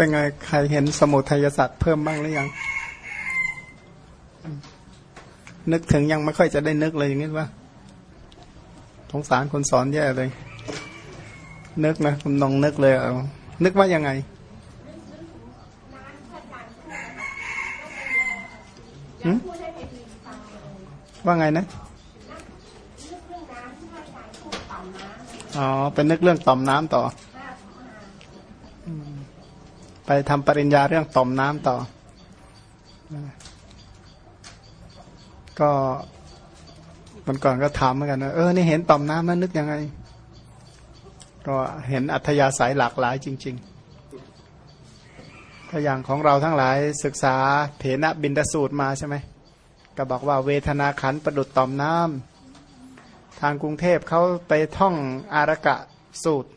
เป็นไงใครเห็นสมุทัยศาสตร์เพิ่มบ้างหรือยัง นึกถึงยังไม่ค่อยจะได้นึกเลยอย่างนี้ว่าสงสารคนสอนแย่เลย นึกนะคุณนองนึกเลยเอานึกว่ายังไงหืมว่าไงนะอ๋อเป็นนึกเรื่องต่อมน้ำต่ออืม ไปทำปริญญาเรื่องต่อมน้ำต่อ ก็มันก่อนก็ถามเหมือนกันนะเออนี่เห็นต่อมน้ำนั้นนึกยังไง ก็เห็นอัธยาศัยหลากหลายจริง ๆ ถ้าอย่างของเราทั้งหลายศึกษาเถนะบินดสูตรมาใช่ไหมก็บอกว่าเวทนาขันประดุดต่อมน้ำทางกรุงเทพเขาไปท่องอารกะสูตร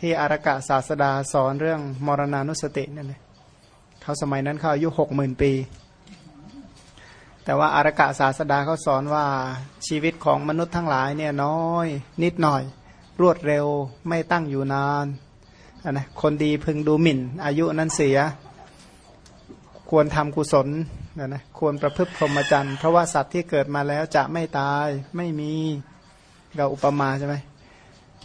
ที่อารกะศาสดาสอนเรื่องมรณานุสตินั่นเลยเขาสมัยนั้นเขาอายุหกหมื่นปี แต่ว่าอารกะศาสดาเขาสอนว่าชีวิตของมนุษย์ทั้งหลายเนี่ยน้อย นิดหน่อย รวดเร็วไม่ตั้งอยู่นานนะคนดีพึงดูหมิ่น อายุนั้นเสีย ควรทำกุศลนะนะควรประพฤติพรหมจรรย์เพราะว่าสัตว์ที่เกิดมาแล้วจะไม่ตายไม่มีเราอุปมาใช่ไหม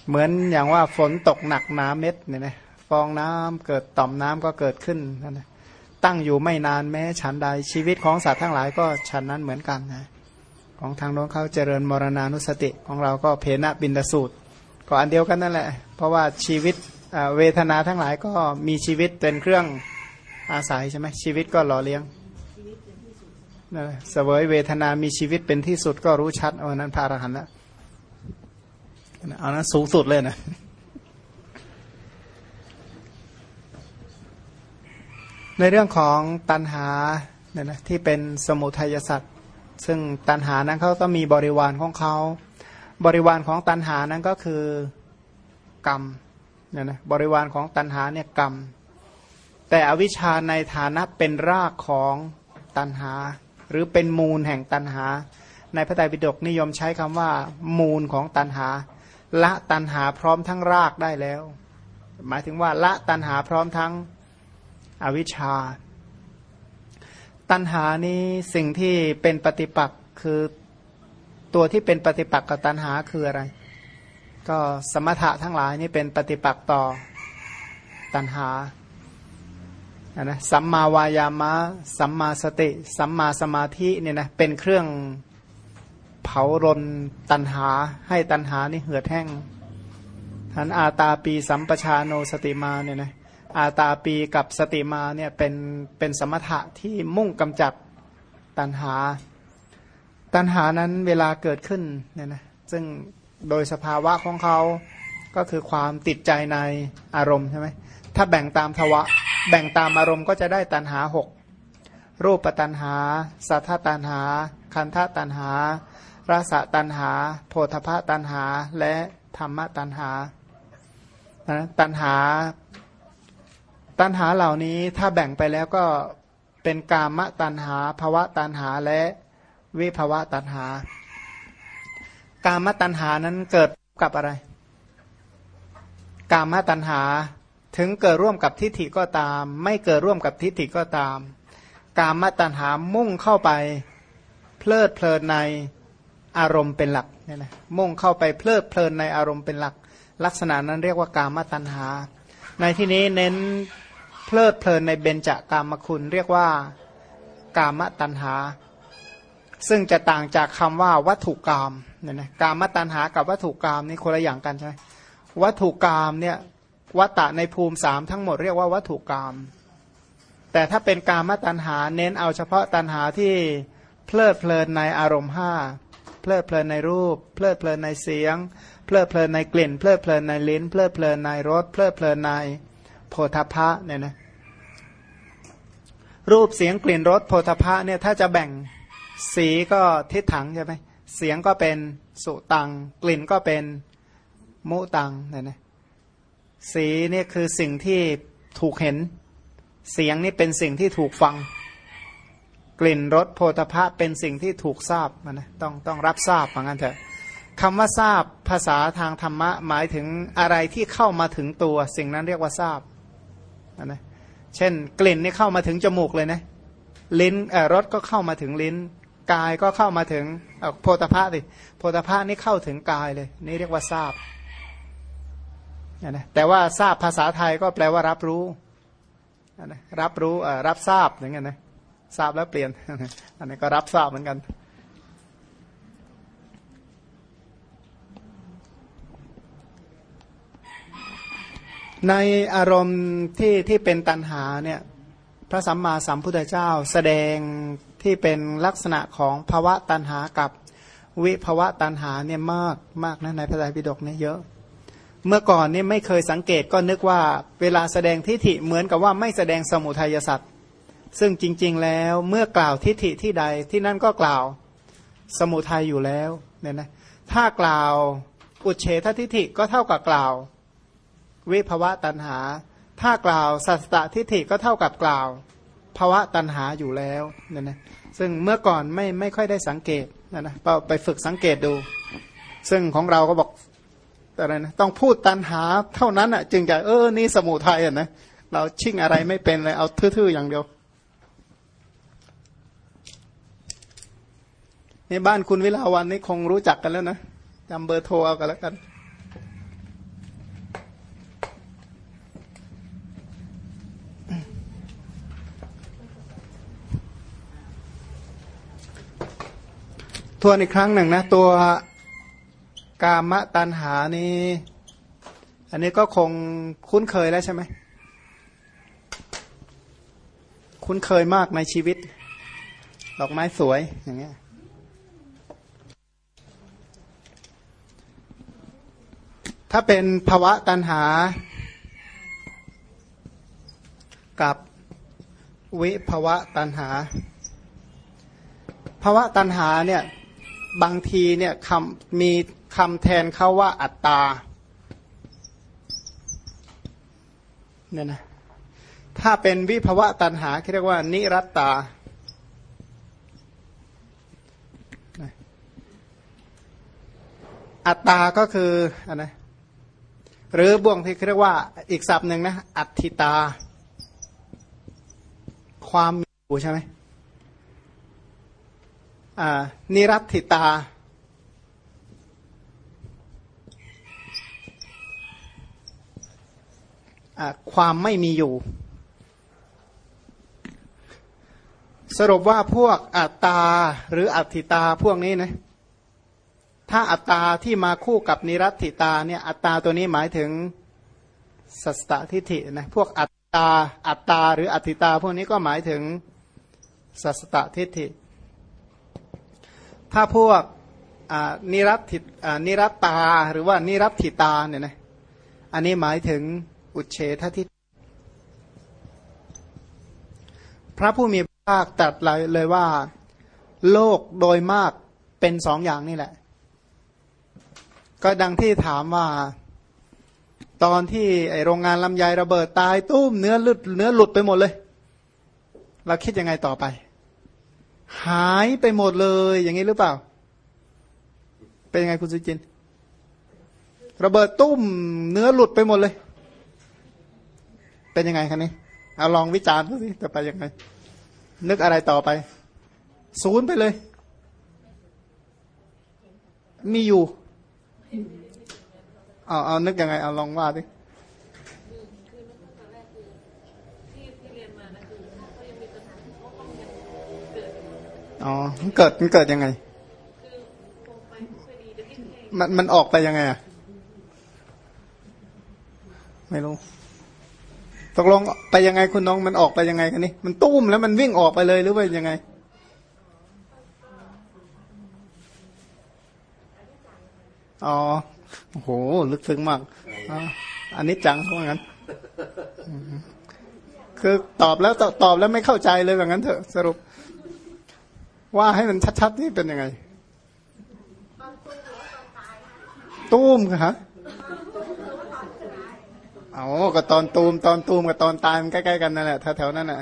เหมือนอย่างว่าฝนตกหนักน้ำเม็ดเนี่ยนะฟองน้ำเกิดต่อมน้ำก็เกิดขึ้นนะนะตั้งอยู่ไม่นานแม้ฉันใดชีวิตของสัตว์ทั้งหลายก็ฉันนั้นเหมือนกันนะของทางโน้นเขาเจริญมรณานุสติของเราก็เพนะบินดสูตร ก็อันเดียวกันนั่นแหละ เพราะว่าชีวิตเวทนาทั้งหลายก็มีชีวิตเป็นเครื่องอาศัยใช่ไหมชีวิตก็หล่อเลี้ยงเสวยเวทนามีชีวิตเป็นที่สุดก็รู้ชัดเอานั้นพระอรหันต์และเอานั้นสูงสุดเลยนะในเรื่องของตันหาเนี่ยนะที่เป็นสมุทัยสัตว์ซึ่งตันหานั้นเขาก็มีบริวารของเขา บริวารของตันหานั้นก็คือกรรมเนี่ยนะบริวารของตันหาเนี่ยกรรม แต่อวิชชาในฐานะเป็นรากของตันหา หรือเป็นมูลแห่งตันหา ในพระไตรปิฎกนิยมใช้คำว่า มูลของตันหา ละตันหาพร้อมทั้งรากได้แล้ว หมายถึงว่าละตันหาพร้อมทั้งอวิชชา ตันหานี้สิ่งที่เป็นปฏิปักษ์คือตัวที่เป็นปฏิปักษ์กับตันหาคืออะไร ก็สมถะทั้งหลายนี่เป็นปฏิปักษ์ต่อตันหานะสัมมาวายามะ สัมมาสติ สัมมาสมาธิเนี่ยนะเป็นเครื่อง เผารนตันหา ให้ตันหานี่เหือดแห้งทันอาตาปีสัมปชาโนสติมาเนี่ยนะอาตาปีกับสติมาเนี่ยเป็นเป็นสมถะที่มุ่งกำจัดตันหา ตันหานั้นเวลาเกิดขึ้นเนี่ยนะซึ่งโดยสภาวะของเขาก็คือความติดใจในอารมณ์ใช่ไหมถ้าแบ่งตามภาวะแบ่งตามอารมณ์ก็จะได้ตันหาหกรูปตันหา สัทธตันหา คันธตันหา ราสตันหา โพธพตันหา และธรรมตันหาตันหา ตันหาเหล่านี้ถ้าแบ่งไปแล้วก็เป็นกามตันหาภวะตันหาและวิภวะตันหา กามตันหานั้นเกิดกับอะไร กามตันหาถึงเกิดร่วมกับทิฏฐิก็ตาม ไม่เกิดร่วมกับทิฏฐิก็ตาม กามตัณหามุ่งเข้าไป เพลิดเพลินใน อารมณ์เป็นหลักเนี่ยนะมุ่งเข้าไปเพลิดเพลินในอารมณ์เป็นหลัก ลักษณะนั้นเรียกว่ากามตัณหา ในที่นี้เน้นเพลิดเพลินในเบญจากามคุณ เรียกว่ากามตัณหา ซึ่งจะต่างจากคำว่าวัตถุกรรมเนี่ยนะกามตัณหากับวัตถุกรรมนี่คนละอย่างกันใช่ไหมวัตถุกรรมเนี่ยวัตตะในภูมิสามทั้งหมดเรียกว่าวัตถุกรรมแต่ถ้าเป็นกามตัณหาเน้นเอาเฉพาะตัณหาที่เพลิดเพลินในอารมณ์ห้า เพลิดเพลินในรูป เพลิดเพลินในเสียง เพลิดเพลินในกลิ่น เพลิดเพลินในลิ้น เพลิดเพลินในรส เพลิดเพลินในโพธพะเนี่ยนะ รูปเสียงกลิ่นรสโพธพะเนี่ยถ้าจะแบ่งสีก็ทิศถังใช่ไหมเสียงก็เป็นสุตัง กลิ่นก็เป็นมุตังเนี่ยนะสีเนี่ยคือสิ่งที่ถูกเห็น เสียงนี่เป็นสิ่งที่ถูกฟัง กลิ่นรสโพธพะเป็นสิ่งที่ถูกทราบนะต้องต้องรับทราบเหมือนกันเถอะคำว่าทราบภาษาทางธรรมะหมายถึงอะไรที่เข้ามาถึงตัว สิ่งนั้นเรียกว่าทราบนะเช่น กลิ่นนี่เข้ามาถึงจมูกเลยนะลิ้นรสก็เข้ามาถึงลิ้น กายก็เข้ามาถึงโพธภาสิโพธภานี่เข้าถึงกายเลย นี่เรียกว่าทราบนะแต่ว่าทราบภาษาไทยก็แปลว่ารับรู้นะรับรู้รับทราบอย่างเงี้ยนะ ทราบแล้วเปลี่ยน อันนี้ก็รับทราบเหมือนกัน ในอารมณ์ที่ที่เป็นตันหาเนี่ยพระสัมมาสัมพุทธเจ้าแสดงที่เป็นลักษณะของภาวะตันหากับวิภาวะตันหาเนี่ยมากมากนะในพระไตรปิฎกเนี่ยเยอะเมื่อก่อนนี่ไม่เคยสังเกตก็นึกว่าเวลาแสดงทิฏฐิเหมือนกับว่าไม่แสดงสมุทัยสัตว์ ซึ่งจริง ๆ แล้วเมื่อกล่าวทิฏฐิที่ใดที่นั่นก็กล่าวสมุทัยอยู่แล้วเนี่ยนะถ้ากล่าวอุเฉททิฏฐิก็เท่ากับกล่าว วิภวะตันหา ถ้ากล่าวสัสตทิฏฐิก็เท่ากับกล่าวภาวะตันหาอยู่แล้วเนี่ยนะซึ่งเมื่อก่อนไม่ไม่ค่อยได้สังเกตนะนะไปฝึกสังเกตดู ซึ่งของเราก็บอกอะไรนะต้องพูดตันหาเท่านั้นอะ จึงจะเออนี่สมุทัยอะนะเราชิ่งอะไรไม่เป็นเลยเอาทื่อๆอย่างเดียว ในบ้านคุณวิลาวันนี่คงรู้จักกันแล้วนะจำเบอร์โทรเอากันแล้วกัน ทวนอีกครั้งหนึ่งนะ ตัวกามะตันหานี่ อันนี้ก็คงคุ้นเคยแล้วใช่ไหม คุ้นเคยมากในชีวิต ดอกไม้สวยอย่างเงี้ย ถ้าเป็นภาวะตันหากับวิภาวะตันหาภาวะตันหาเนี่ยบางทีเนี่ยคำมีคำแทนเขาว่าอัตตาเนี่ยนะถ้าเป็นวิภาวะตันหาเรียกว่า นิรัตตา อัตตาก็คืออะไร หรือบ่วงที่เรียกว่าอีกศัพท์หนึ่งนะ อัตติตา ความมีอยู่ใช่ไหมนิรัติตา ความไม่มีอยู่ สรุปว่าพวกอัตตาหรืออัตติตาพวกนี้นะ ถ้าอัตตาที่มาคู่กับนิรัติตาเนี่ยอัตตาตัวนี้หมายถึงสัสตทิฏฐินะพวกอัตตาอัตตาหรืออัติตา พวกนี้ก็หมายถึงสัสตทิฏฐิ ถ้าพวกนิรัตินิรัตตาหรือว่านิรัติตาเนี่ยนะอันนี้หมายถึงอุเฉททิฏพระผู้มีพระภาคตรัสเลยว่า โลกโดยมากเป็นสองอย่างนี่แหละ ก็ดังที่ถามว่า ตอนที่ไอโรงงานลำไยระเบิดตายตุ้มเนื้อลุดเนื้อหลุดไปหมดเลย เราคิดยังไงต่อไป หายไปหมดเลย อย่างนี้หรือเปล่า เป็นยังไงคุณสุจิน ระเบิดตุ้ม เนื้อหลุดไปหมดเลย เป็นยังไงคะนี่เอาลองวิจารณ์ดูสิจะไปยังไง นึกอะไรต่อไป ศูนย์ไปเลย มีอยู่ เอาเอานึกยังไงเอาลองว่าดิอ๋อมันเกิดมันเกิดยังไง มันมันออกไปยังไงอะ ไม่รู้ ตกลงไปยังไงคุณน้องมันออกไปยังไงกันนี่ มันตุ้มแล้วมันวิ่งออกไปเลยหรือว่ายังไง อ๋อโอ้โห ลึกซึ้งมากอันนี้จังเพราะงั้นคือตอบแล้วตอบแล้วไม่เข้าใจเลยแบบนั้นเถอะ สรุป ว่าให้มันชัดๆนี่เป็นยังไง ตูมค่ะเอาก็ตอนตูมตอนตูมกับตอนตายมันใกล้ๆกันนั่นแหละแถวๆนั่นแหละ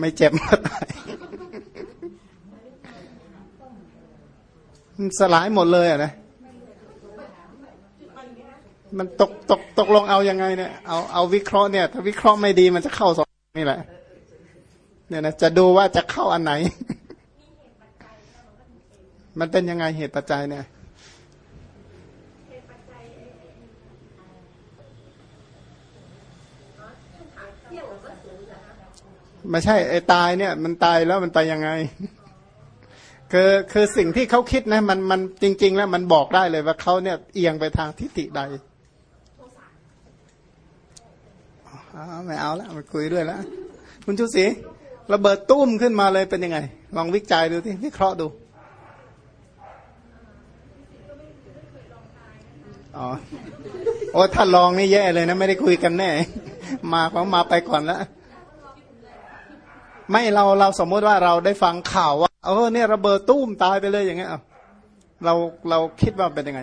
ไม่เจ็บก็ตาย สลายหมดเลยอะนะมันตกตกตกลงเอายังไงเนี่ยเอาเอาวิเคราะห์เนี่ย ถ้าวิเคราะห์ไม่ดีมันจะเข้าสองนี่แหละ เนี่ยนะจะดูว่าจะเข้าอันไหน มันเป็นยังไงเหตุปัจจัยเนี่ยไม่ใช่ไอ้ตายเนี่ย มันตายแล้วมันไปยังไง คือคือสิ่งที่เขาคิดนะมันมันจริง ๆ แล้วมันบอกได้เลยว่าเขาเนี่ยเอียงไปทางทิฏฐิใดไม่เอาแล้วมาคุยด้วยแล้วคุณชุศรีระเบิดตุ้มขึ้นมาเลยเป็นยังไง ลองวิจัยดูที่วิเคราะห์ดูอ๋อโอ้ถ้าลองนี่แย่เลยนะ ไม่ได้คุยกันแน่ มาเขามาไปก่อนแล้ว ไม่เราเราสมมติว่าเราได้ฟังข่าวว่าเออเนี่ยระเบิดตุ้มตายไปเลยอย่างเงี้ยเอาเราเราคิดว่าเป็นยังไง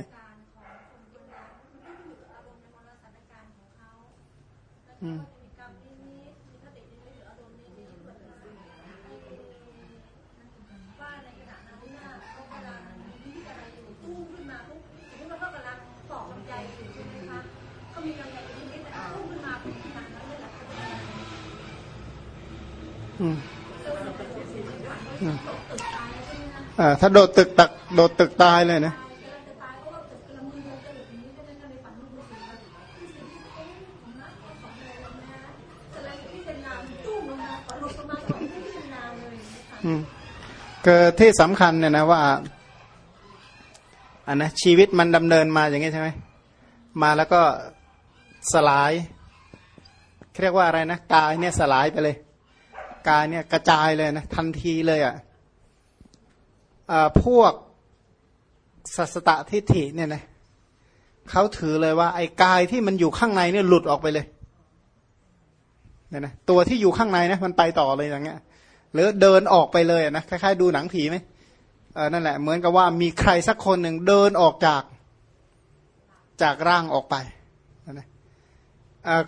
อืม อืมอืมอ่า ถ้าโดดตึกตักโดดตึกตายเลยนะคือที่สำคัญเนี่ยนะว่าอันนะชีวิตมันดำเนินมาอย่างนี้ใช่ไหมมาแล้วก็สลายเรียกว่าอะไรนะกายเนี่ยสลายไปเลย กายเนี่ยกระจายเลยนะทันทีเลยอะ่ะพวกสัสตตทิฏฐิเนี่ยนะเขาถือเลยว่า ไอ้กายที่มันอยู่ข้างในเนี่ยหลุดออกไปเลยเนี่ยนะตัวที่อยู่ข้างในนะมันไปต่อเลยอย่างเงี้ย หรือเดินออกไปเลยนะคล้ายๆดูหนังผีไหมเออนั่นแหละเหมือนกับว่ามีใครสักคนหนึ่งเดินออกจากจากร่างออกไปนะ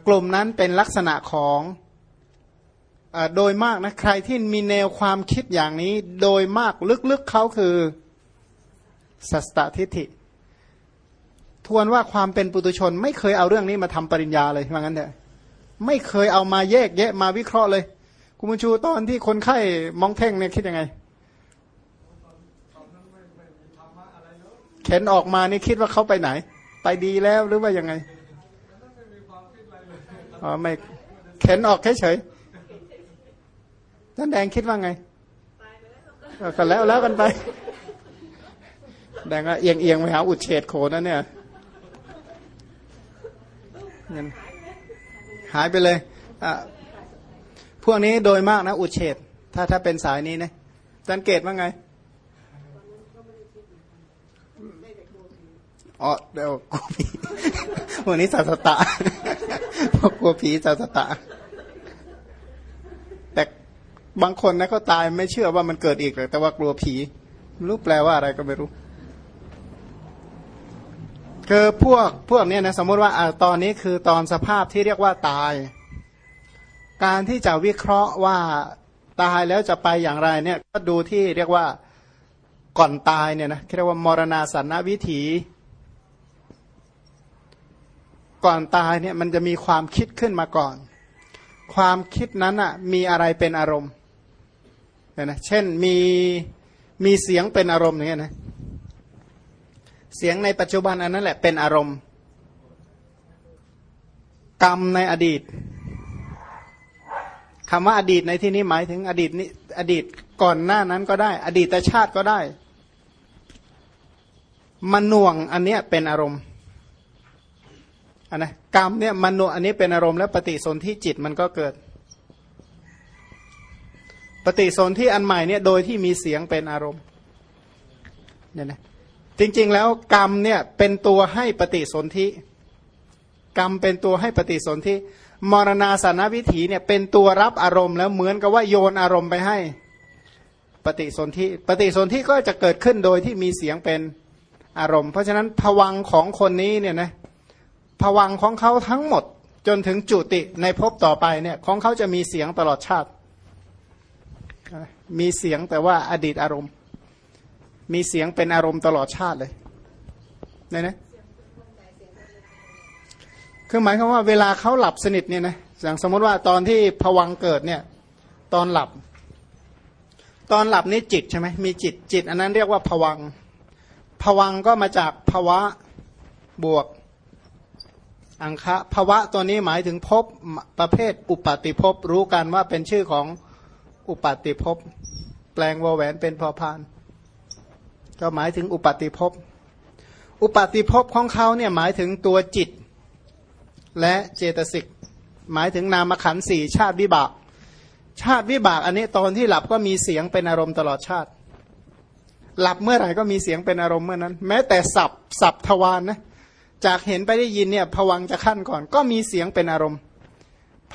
กลุ่มนั้นเป็นลักษณะของ โดยมากนะใครที่มีแนวความคิดอย่างนี้ โดยมากลึกๆเขาคือสัสตทิฏฐิ ทวนว่าความเป็นปุตุชน ไม่เคยเอาเรื่องนี้มาทำปริญญาเลยว่างั้นเถอะไม่เคยเอามาแยกแยะมาวิเคราะห์เลย คุณบุญชูตอนที่คนไข้มองเท่งเนี่ยคิดยังไงเข็นออกมานี่คิดว่าเขาไปไหน ไปดีแล้วหรือว่ายังไงอ๋อไม่เข็นออกเฉยๆ ท่านแดงคิดว่าไงก็แล้วแล้วกันไป แดงก็เอียงเอียงไปหาอุดเฉดโขนนั่นเนี่ยหายไปเลยอะพวกนี้โดยมากนะ อุดเฉดถ้าถ้าเป็นสายนี้นะสังเกตว่าไงอ๋อเดี๋ยวกลัวผีวันนี้สัสตะพวกกลัวผีสัสตะ บางคนนะเขาตายไม่เชื่อว่ามันเกิดอีกเลยแต่ว่ากลัวผีรู้แปลว่าอะไรก็ไม่รู้คือพวกพวกนี้นะสมมติว่าอตอนนี้คือตอนสภาพที่เรียกว่าตาย การที่จะวิเคราะห์ว่าตายแล้วจะไปอย่างไรเนี่ยก็ดูที่เรียกว่าก่อนตายเนี่ยนะเรียกว่ามรณาสันนวิถี ก่อนตายเนี่ยมันจะมีความคิดขึ้นมาก่อน ความคิดนั้นอะมีอะไรเป็นอารมณ์ เนี่ยนะเช่นมีมีเสียงเป็นอารมณ์อย่างเงี้ยนะเสียงในปัจจุบันอันนั้นแหละเป็นอารมณ์ กรรมในอดีตคำว่าอดีตในที่นี้หมายถึงอดีตนี้อดีตก่อนหน้านั้นก็ได้ อดีตชาติก็ได้มันหน่วงอันเนี้ยเป็นอารมณ์อันนะกรรมเนี่ยมันงอันนี้เป็นอารมณ์แล้วปฏิสนธิจิตมันก็เกิด ปฏิสนธิอันใหม่เนี่ยโดยที่มีเสียงเป็นอารมณ์เนี่ยนะจริงๆแล้วกรรมเนี่ยเป็นตัวให้ปฏิสนธิกรรมเป็นตัวให้ปฏิสนธิมรณาสานวิถีเนี่ยเป็นตัวรับอารมณ์แล้วเหมือนกับว่าโยนอารมณ์ไปให้ ปฏิสนธิปฏิสนธิก็จะเกิดขึ้นโดยที่มีเสียงเป็นอารมณ์ เพราะฉะนั้นผวังของคนนี้เนี่ยนะผวังของเขาทั้งหมดจนถึงจุติในภพต่อไปเนี่ยของเขาจะมีเสียงตลอดชาติ มีเสียงแต่ว่าอดีตอารมณ์ มีเสียงเป็นอารมณ์ตลอดชาติเลยเนี่ยนะคือหมายความว่าเวลาเขาหลับสนิทเนี่ยนะอย่างสมมติว่าตอนที่ผวังเกิดเนี่ย ตอนหลับ ตอนหลับนี่จิตใช่ไหมมีจิตจิต อันนั้นเรียกว่าผวังผวังก็มาจากภวะบวก อังคะภวะตัวนี้หมายถึงภพประเภทอุปาติภพรู้กันว่าเป็นชื่อของ อุปาติภพแปลงวแหวนเป็นพอพาน ก็หมายถึงอุปาติภพอุปาติภพของเขาเนี่ยหมายถึงตัวจิต และเจตสิกหมายถึงนามขันสี่ชาติวิบาก ชาติวิบากอันนี้ตอนที่หลับก็มีเสียงเป็นอารมณ์ตลอดชาติ หลับเมื่อไหร่ก็มีเสียงเป็นอารมณ์เมื่อนั้น แม้แต่สับสับทวารนนะจากเห็นไปได้ยินเนี่ยผวังจะขั้นก่อน ก็มีเสียงเป็นอารมณ์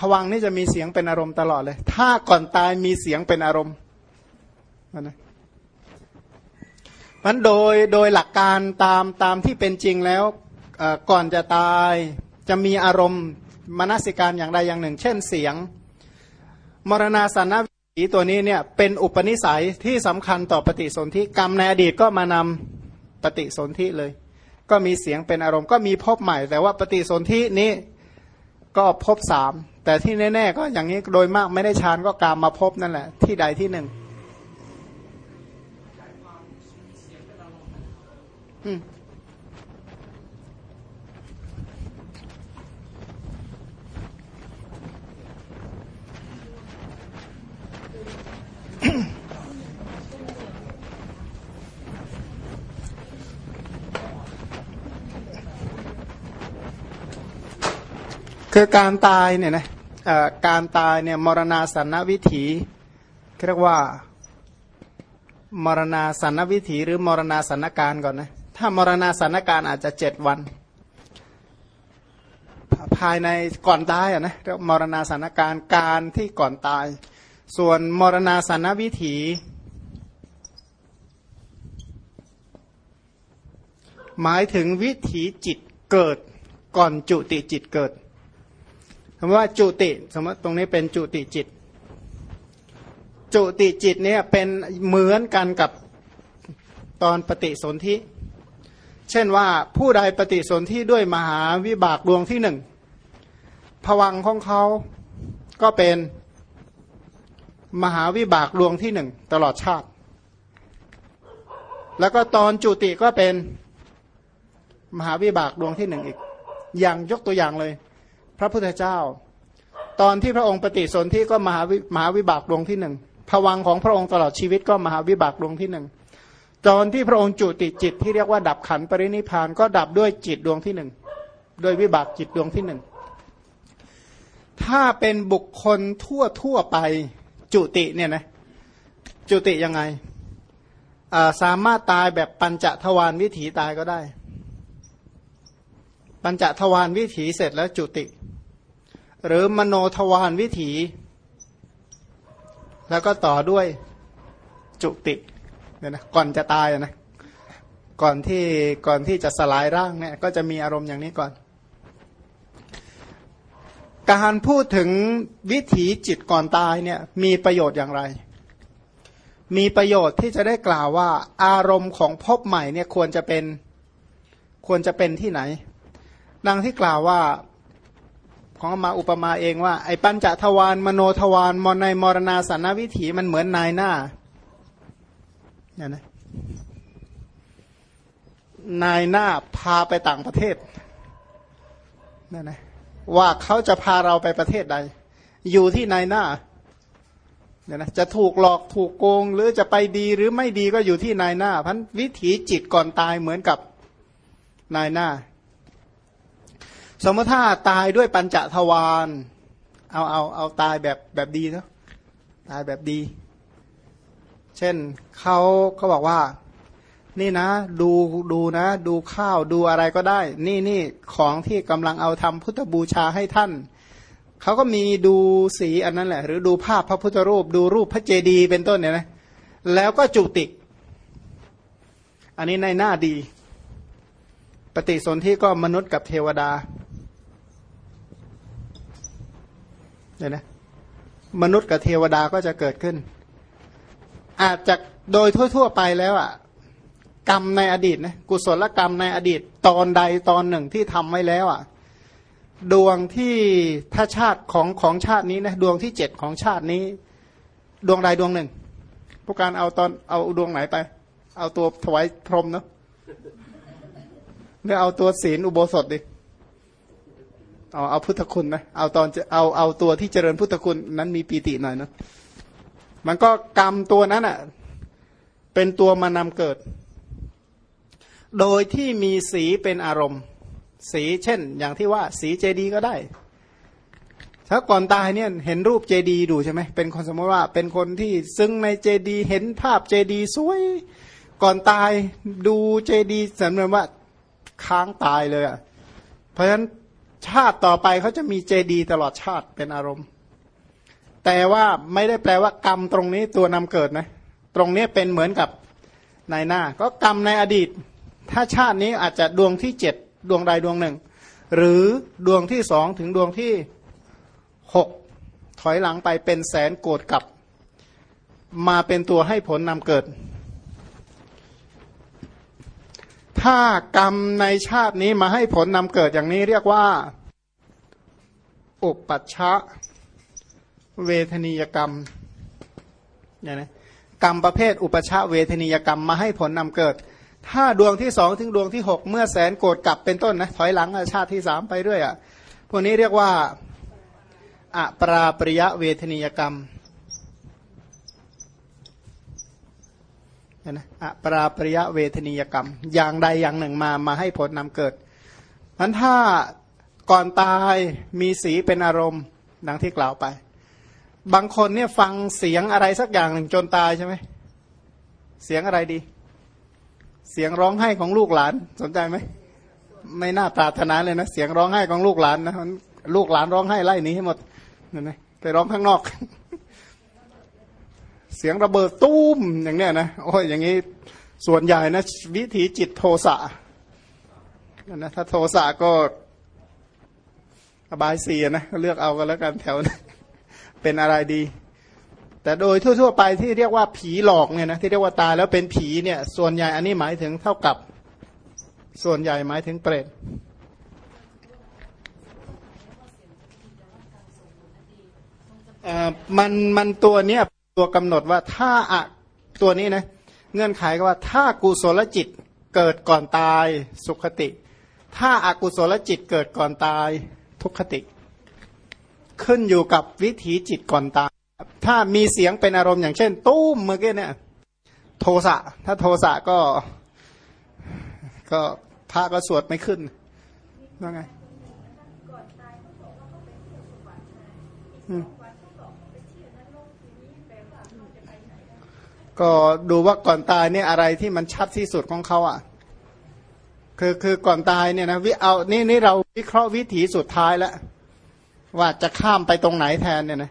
ผวังนี่จะมีเสียงเป็นอารมณ์ตลอดเลย ถ้าก่อนตายมีเสียงเป็นอารมณ์นะมันโดยโดยหลักการตามตามที่เป็นจริงแล้วก่อนจะตายจะมีอารมณ์มนสิการอย่างใดอย่างหนึ่ง เช่นเสียง มรณาสันนวิถีตัวนี้เนี่ยเป็นอุปนิสัยที่สำคัญต่อปฏิสนธิกรรมในอดีตก็มานำปฏิสนธิเลย ก็มีเสียงเป็นอารมณ์ก็มีพบใหม่ แต่ว่าปฏิสนธินี้ก็พบสาม แต่ที่แน่ ๆ ก็อย่างนี้โดยมากไม่ได้ฌานก็กามมาพบนั่นแหละ ที่ใดที่หนึ่งอืม คือการตายเนี่ยนะการตายเนี่ยมรณาสันนวิถีเรียกว่ามรณาสันนวิถีหรือมรณาสันนการก่อนนะถ้ามรณาสันนการอาจจะเจ็ดวัน ภายในก่อนตายอะนะเรียกมรณาสันนการการที่ก่อนตาย ส่วนมรณาสันนวิถีหมายถึงวิถีจิตเกิดก่อนจุติจิตเกิด คำว่าจุติ สมมติตรงนี้เป็นจุติจิต จุติจิตเนี่ยเป็นเหมือนกันกับตอนปฏิสนธิเช่นว่าผู้ใดปฏิสนธิด้วยมหาวิบากดวงที่หนึ่งผวังของเขาก็เป็นมหาวิบากดวงที่หนึ่งตลอดชาติ แล้วก็ตอนจุติก็เป็นมหาวิบากดวงที่หนึ่งอีก อย่างยกตัวอย่างเลย พระพุทธเจ้า ตอนที่พระองค์ปฏิสนธิก็มหามหาวิบากดวงที่หนึ่งผวังของพระองค์ตลอดชีวิตก็มหาวิบากดวงที่หนึ่งตอนที่พระองค์จุติจิตที่เรียกว่าดับขันปรินิพานก็ดับด้วยจิตดวงที่หนึ่งด้วยวิบากจิตดวงที่หนึ่งถ้าเป็นบุคคลทั่วทั่วไปจุติเนี่ยนะจุติยังไงสามารถตายแบบปัญจทวารวิถีตายก็ได้ ปัญจทวารวิถีเสร็จแล้วจุติ หรือมโนทวารวิถี แล้วก็ต่อด้วยจุติเนี่ยนะก่อนจะตายนะก่อนที่ก่อนที่จะสลายร่างเนี่ยก็จะมีอารมณ์อย่างนี้ก่อน การพูดถึงวิถีจิตก่อนตายเนี่ยมีประโยชน์อย่างไร มีประโยชน์ที่จะได้กล่าวว่า อารมณ์ของพบใหม่เนี่ยควรจะเป็นควรจะเป็นที่ไหน ดังที่กล่าวว่า ของมาอุปมาเองว่าไอ้ปัญจทวารมโนทวารมในมรณาสันนวิถีมันเหมือนนายหน้าเนี่ยนะนายหน้าพาไปต่างประเทศนั่นนะว่าเขาจะพาเราไปประเทศใด อยู่ที่นายหน้าเนี่ยนะจะถูกหลอกถูกโกง หรือจะไปดีหรือไม่ดีก็อยู่ที่นายหน้าพันวิถีจิตก่อนตายเหมือนกับนายหน้า สมมติถ้าตายด้วยปัญจทวารเอาเอาเอาตายแบบแบบดีเนาะตายแบบดี เช่นเขาเขาบอกว่า นี่นะ ดูดูนะ ดูข้าวดูอะไรก็ได้ นี่นี่ของที่กำลังเอาทำพุทธบูชาให้ท่านเขาก็มีดูสีอันนั้นแหละ หรือดูภาพพระพุทธรูป ดูรูปพระเจดีย์เป็นต้นเนี่ยนะแล้วก็จุติอันนี้ในหน้าดี ปฏิสนธิก็มนุษย์กับเทวดา เนี่ยนะมนุษย์กับเทวดาก็จะเกิดขึ้น อาจจะโดยทั่ว ๆ ไปแล้วอะกรรมในอดีตนะกุศลกรรมในอดีตตอนใดตอนหนึ่งที่ทำไว้แล้วอะดวงที่ถ้าชาติของของชาตินี้นะดวงที่เจ็ดของชาตินี้ ดวงใดดวงหนึ่งพวกการเอาตอนเอาดวงไหนไป เอาตัวถวายพรหมเนาะหรือเอาตัวศีลอุโบสถดิ เอาเอาพุทธคุณนะเอาตอนจะเอาเอาตัวที่เจริญพุทธคุณนั้นมีปีติหน่อยเนาะมันก็กรรมตัวนั้นอะเป็นตัวมานำเกิด โดยที่มีสีเป็นอารมณ์ สีเช่น อย่างที่ว่า สีเจดีก็ได้ถ้าก่อนตายเนี่ยเห็นรูปเจดีดูใช่ไหมเป็นคนสมมติว่าเป็นคนที่ซึ้งในเจดีเห็นภาพเจดีสวย ก่อนตายดูเจดีสำเร็จว่าค้างตายเลยอะเพราะฉะนั้น ชาติต่อไปเขาจะมีเจดีตลอดชาติเป็นอารมณ์ แต่ว่าไม่ได้แปลว่ากรรมตรงนี้ตัวนำเกิดนะ ตรงนี้เป็นเหมือนกับในหน้า ก็กรรมในอดีต ถ้าชาตินี้อาจจะดวงที่เจ็ดดวงใดดวงหนึ่ง หรือดวงที่สองถึงดวงที่หกถอยหลังไปเป็นแสนโกดกับ มาเป็นตัวให้ผลนำเกิด ถ้ากรรมในชาตินี้มาให้ผลนำเกิดอย่างนี้เรียกว่า อุปัชชะเวทนียกรรมเนี่ยนะกรรมประเภทอุปชาเวทนียกรรมมาให้ผลนำเกิด ถ้าดวงที่สองถึงดวงที่หกเมื่อแสนโกดกลับเป็นต้นนะถอยหลังชาติที่สามไปเรื่อยอะ่ะพวกนี้เรียกว่าอปราปริยะเวทนียกรรม นะอะปราปริยะเวทนียกรรม อย่างใดอย่างหนึ่งมามาให้ผลนำเกิดนั้นถ้าก่อนตายมีสีเป็นอารมณ์ดังที่กล่าวไป บางคนเนี่ยฟังเสียงอะไรสักอย่างหนึ่งจนตายใช่ไหมเสียงอะไรดี เสียงร้องไห้ของลูกหลานสนใจไหมไม่น่าปรารถนาเลยนะเสียงร้องไห้ของลูกหลานนะลูกหลานร้องไห้ไล่หนีให้หมดนั่นนะไปร้องข้างนอก เสียงระเบิดตุ้มอย่างเนี้ยนะโอ้ยอย่างนี้ส่วนใหญ่นะวิถีจิตโทสะนะถ้าโทสะก็อบายสีนะเลือกเอากันแล้วกันแถวนะเป็นอะไรดี แต่โดยทั่ว ๆ ไปที่เรียกว่าผีหลอกเนี่ยนะที่เรียกว่าตายแล้วเป็นผีเนี่ย ส่วนใหญ่อันนี้หมายถึงเท่ากับส่วนใหญ่หมายถึงเปรตมันมันตัวเนี้ย ตัวกำหนดว่าถ้าอะตัวนี้นะเงื่อนไขก็ว่าถ้ากุศลจิตเกิดก่อนตายสุขติ ถ้าอากุศลจิตเกิดก่อนตายทุกขติ ขึ้นอยู่กับวิถีจิตก่อนตาย ถ้ามีเสียงเป็นอารมณ์อย่างเช่น ตู้มเมื่อกี้เนี่ยโทสะถ้าโทสะก็ ก็พระก็สวดไม่ขึ้นว่าไงอืม ก็ดูว่าก่อนตายเนี่ยอะไรที่มันชัดที่สุดของเขาอะ คือคือก่อนตายเนี่ยนะวิเอานี่นี่เราวิเคราะห์วิถีสุดท้ายแล้วว่าจะข้ามไปตรงไหนแทนเนี่ยนะ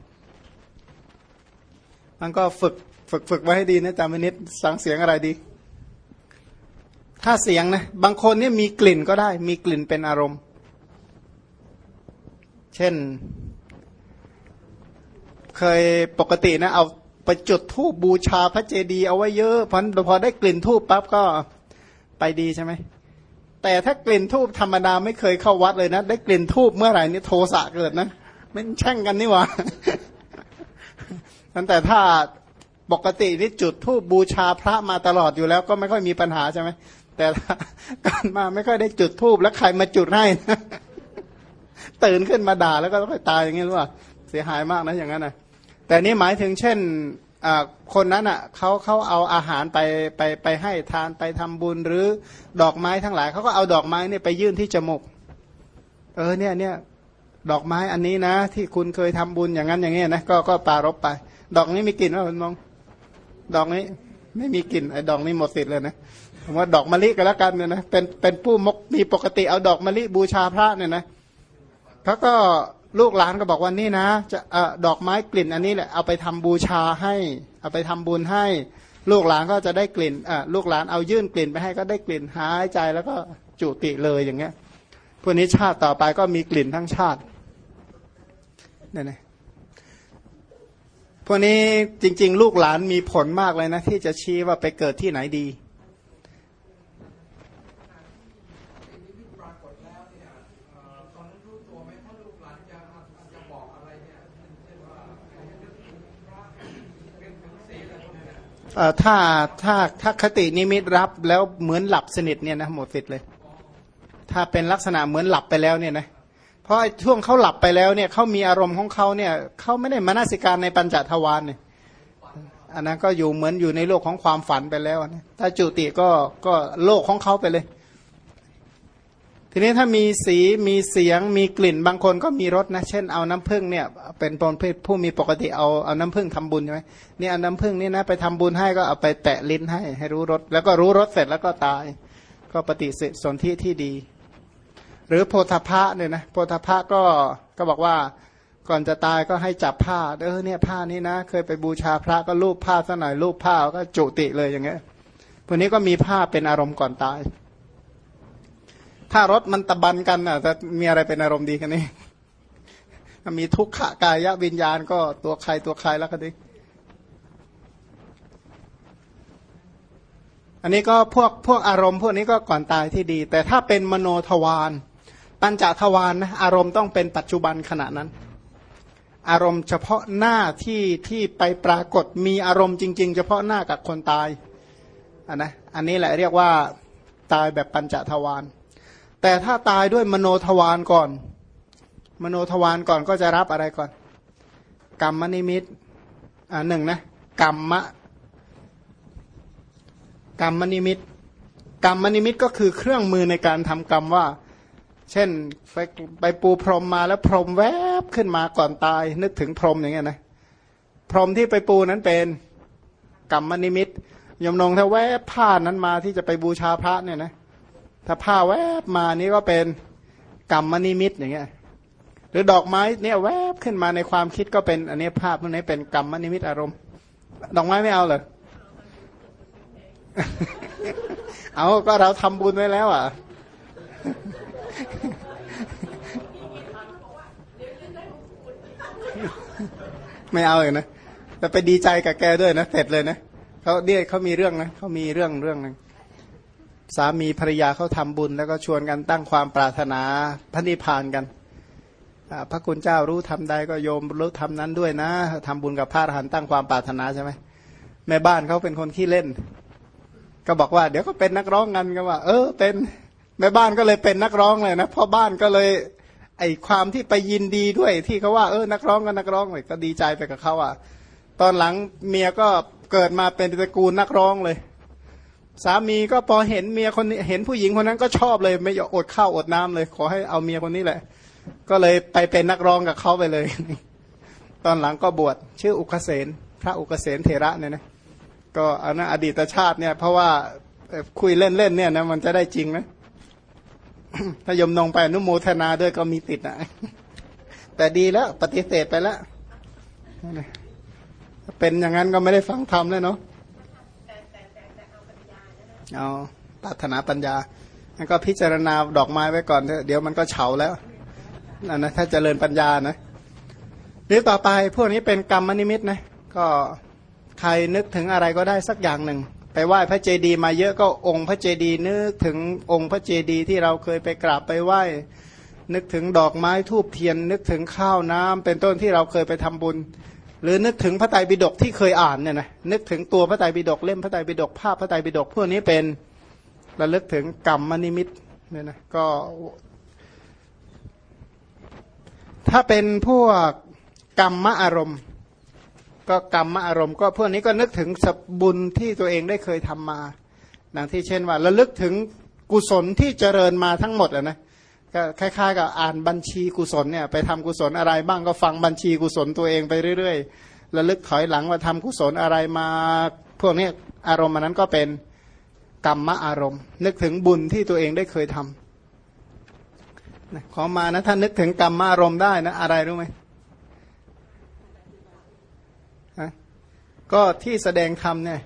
มันก็ฝึกฝึกฝึกไว้ให้ดีนะจำไว้นิดสังเสียงอะไรดี ถ้าเสียงนะบางคนเนี่ยมีกลิ่นก็ได้ มีกลิ่นเป็นอารมณ์ เช่น เคยปกตินะเอา ไปจุดทูบบูชาพระเจดีย์เอาไว้เยอะพอพอได้กลิ่นทูบปั๊บก็ไปดีใช่ไหมแต่ถ้ากลิ่นทูบธรรมดาไม่เคยเข้าวัดเลยนะ ได้กลิ่นทูบเมื่อไหร่นี่โทสะเกิดนะไม่แช่งกันนี่หว่าตั้งแต่ถ้าปกตินี่จุดทูบบูชาพระมาตลอดอยู่แล้วก็ไม่ค่อยมีปัญหาใช่ไหมแต่การมาไม่ค่อยได้จุดทูบแล้วใครมาจุดให้ตื่นขึ้นมาด่าแล้วก็ต้องตายอย่างนี้รือเปล่าเสียหายมากนะอย่างนั้นนะ แต่นี่หมายถึงเช่นคนนั้นอะเขาเขาเอาอาหารไปไปไปให้ทานไปทำบุญหรือดอกไม้ทั้งหลายเขาก็เอาดอกไม้เนี่ยไปยื่นที่จมูกเออเนี่ยเนี่ยดอกไม้อันนี้นะ ที่คุณเคยทำบุญอย่างนั้นอย่างเงี้นะก็ก็ปารบไป ดอกนี้มีกลิ่นไหมคุณมอง ดอกนี้ ไม่มีกลิ่นไอ้ดอกนี้หมดสิทธิ์เลยนะผมว่าดอกมะลิก็แล้วกันเนี่ยนะเป็นเป็นผู้มกมีปกติเอาดอกมะลิบูชาพระเนี่ยนะเขาก็ ลูกหลานก็บอกว่านี่นะ จะอดอกไม้กลิ่นอันนี้แหละเอาไปทำบูชาให้ เอาไปทำบุญให้ ลูกหลานก็จะได้กลิ่นลูกหลานเอายื่นกลิ่นไปให้ก็ได้กลิ่นหายใจแล้วก็จุติเลยอย่างเงี้ยพวกนี้ชาติต่อไปก็มีกลิ่นทั้งชาติเนี่ยนะพวกนี้จริง ๆ ลูกหลานมีผลมากเลยนะ ที่จะชี้ว่าไปเกิดที่ไหนดี ถ้าถ้าถ้าคตินิมิตรับแล้วเหมือนหลับสนิทเนี่ยนะหมดสิทธิ์เลย ถ้าเป็นลักษณะเหมือนหลับไปแล้วเนี่ยนะเพราะช่วงเขาหลับไปแล้วเนี่ยเขามีอารมณ์ของเขาเนี่ยเขาไม่ได้มานาสิการในปัญจทวารเนี่ยอันนั้นก็อยู่เหมือนอยู่ในโลกของความฝันไปแล้วนะถ้าจุติก็ก็โลกของเขาไปเลย ทีนี้ถ้ามีสีมีเสียงมีกลิ่นบางคนก็มีรสนะ เช่นเอาน้ำผึ้งเนี่ย เป็นปนเพศผู้มีปกติเอาเอาน้ำผึ้งทำบุญใช่ไหมเนี่เอาน้ำผึ้งนี่นะไปทำบุญให้ก็เอาไปแตะลิ้นให้ให้รู้รสแล้วก็รู้รสเสร็จแล้วก็ตาย ก็ปฏิเสธสนธิที่ดี หรือโพธพะเนี่ยนะโพธพะก็ก็บอกว่าก่อนจะตายก็ให้จับผ้าเออเนี่ยผ้านี้นะ เคยไปบูชาพระก็รูปผ้าซะหน่อยรูปผ้าก็จุติเลยอย่างเงี้ยพวกนี้ก็มีผ้าเป็นอารมณ์ก่อนตาย ถ้ารถมันตะบันกันอะจะมีอะไรเป็นอารมณ์ดีกันนี่มีทุกขกายวิญญาณก็ตัวใครตัวใครแล้วก็ดิอันนี้ก็พวกพวกอารมณ์พวกนี้ก็ก่อนตายที่ดี แต่ถ้าเป็นมโนทวารปัญจทวารนะอารมณ์ต้องเป็นปัจจุบันขณะนั้น อารมณ์เฉพาะหน้าที่ที่ไปปรากฏมีอารมณ์จริง ๆ เฉพาะหน้ากับคนตายอันนะอันนี้แหละเรียกว่าตายแบบปัญจทวาร แต่ถ้าตายด้วยมโนทวารก่อน มโนทวารก่อนก็จะรับอะไรก่อน กรรมนิมิตอ่าหนึ่งนะกรรมะกรรมนิมิตกรรมนิมิตก็คือเครื่องมือในการทำกรรมว่า เช่นไปไปปูพรมมาแล้วพรมแวบขึ้นมาก่อนตาย นึกถึงพรมอย่างเงี้ยนะพรมที่ไปปูนั้นเป็นกรรมนิมิตยมนงถ้าแวบผ้านั้นมาที่จะไปบูชาพระเนี่ยนะ ถ้าผ้าแวบมานี่ก็เป็นกรรมนิมิตอย่างเงี้ยหรือดอกไม้เนี่ยแวบขึ้นมาในความคิดก็เป็นอันนี้ภาพพวกนี้เป็นกรรมนิมิตอารมณ์ ดอกไม้ไม่เอาเหรอเอาก็เราทำบุญไว้แล้วอะไม่เอาเลยนะแต่ไปดีใจกับแกด้วยนะเสร็จเลยนะเขาเนี่ยเขามีเรื่องนะเขามีเรื่องเรื่องหนึ่ง สามีภรรยาเขาทำบุญ แล้วก็ชวนกันตั้งความปรารถนาพระนิพพานกันพระคุณเจ้ารู้ทำใดก็โยมรู้ทำนั้นด้วยนะทำบุญกับพระอรหันต์ตั้งความปรารถนาใช่ไหมแม่บ้านเขาเป็นคนขี้เล่น ก็บอกว่า เดี๋ยวก็เป็นนักร้องกันก็ว่า เออ เป็นแม่บ้านก็เลยเป็นนักร้องเลยนะพ่อบ้านก็เลย ไอความที่ไปยินดีด้วยที่เขาว่าเออนักร้องก็นักร้องเลยก็ดีใจไปกับเขาอะ ตอนหลังเมียก็เกิดมาเป็นตระกูลนักร้องเลย สามีก็พอเห็นเมียคนนี้เห็นผู้หญิงคนนั้นก็ชอบเลย ไม่ยอมอดข้าวอดน้ำเลย ขอให้เอาเมียคนนี้แหละ ก็เลยไปเป็นนักร้องกับเขาไปเลย ตอนหลังก็บวชชื่ออุคเสนพระอุคเสนเทระเนี่ยนะก็อันนั้นอดีตชาติเนี่ย เพราะว่าคุยเล่นๆเนี่ยนะมันจะได้จริงไหมถ้ายมนงไปนุโมทนาด้วยก็มีติดนะแต่ดีแล้ว ปฏิเสธไปแล้วเป็นอย่างนั้นก็ไม่ได้ฟังธรรมเลยเนาะ เอาปรารถนาปัญญาแล้วก็พิจารณาดอกไม้ไว้ก่อนเดี๋ยวมันก็เฉาแล้วนั่นะถ้าเจริญปัญญานะนี่ต่อไปพวกนี้เป็นกรรมนิมิตนะก็ใครนึกถึงอะไรก็ได้สักอย่างหนึ่ง ไปไหว้พระเจดีย์มาเยอะก็องค์พระเจดีย์นึกถึงองค์พระเจดีย์ที่เราเคยไปกราบไปไหว้ นึกถึงดอกไม้ทูบเทียน นึกถึงข้าวน้ำเป็นต้นที่เราเคยไปทำบุญ หรือนึกถึงพระไตรปิฎกที่เคยอ่านเนี่ยนะนึกถึงตัวพระไตรปิฎกเล่มพระไตรปิฎกภาพพระไตรปิฎกพวกนี้เป็นระลึกถึงกรรมมนิมิตเนี่ยนะก็ ถ้าเป็นพวกกรรมอารมณ์ ก็กรรมอารมณ์ ก็พวกนี้ก็นึกถึงสบุญที่ตัวเองได้เคยทำมาดังที่เช่นว่าระลึกถึงกุศลที่เจริญมาทั้งหมดอะนะ ก็คล้ายๆ กับอ่านบัญชีกุศลเนี่ยไปทำกุศลอะไรบ้างก็ฟังบัญชีกุศลตัวเองไปเรื่อยๆระลึกถอยหลังว่าทำกุศลอะไรมา พวกนี้อารมณ์มันนั้นก็เป็นกรรมะอารมณ์ นึกถึงบุญที่ตัวเองได้เคยทำนะขอมานะถ้านึกถึงกรรมะอารมณ์ได้นะอะไรรู้ไหมก็ที่แสดงธรรมเนี่ย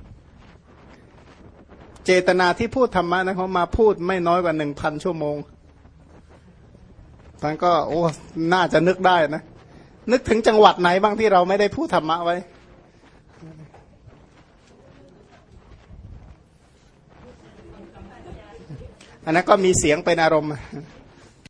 เจตนาที่พูดธรรมะนะเขามาพูดไม่น้อยกว่าหนึ่งพันชั่วโมง ท่านก็โอ้น่าจะนึกได้นะ นึกถึงจังหวัดไหนบ้างที่เราไม่ได้พูดธรรมะไว้อันนั้นก็มีเสียงเป็นอารมณ์